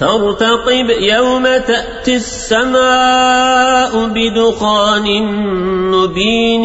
فارتقب يوم تأتي السماء بدخان مبين